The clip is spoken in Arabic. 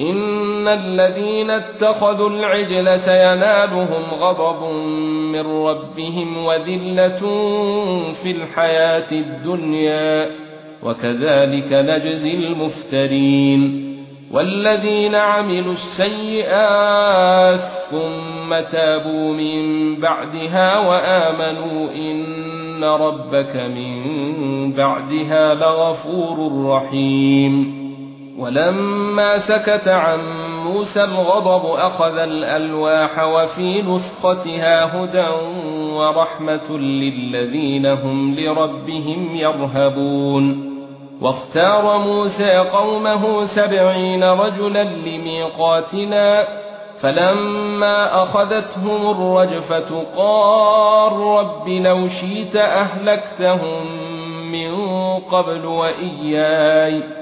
ان الذين اتخذوا العجل سينالهم غضب من ربهم وذله في الحياة الدنيا وكذلك نجزي المفترين والذين عملوا السيئات ثم تابوا من بعدها وامنوا ان ربك من بعدها لغفور رحيم ولما سكت عن موسى الغضب أخذ الألواح وفي نسختها هدى ورحمة للذين هم لربهم يرهبون. واختار موسى قومه سبعين رجلا لميقاتنا فلما أخذتهم الرجفة قال رب لو شئت أهلكتهم من قبل وإياي.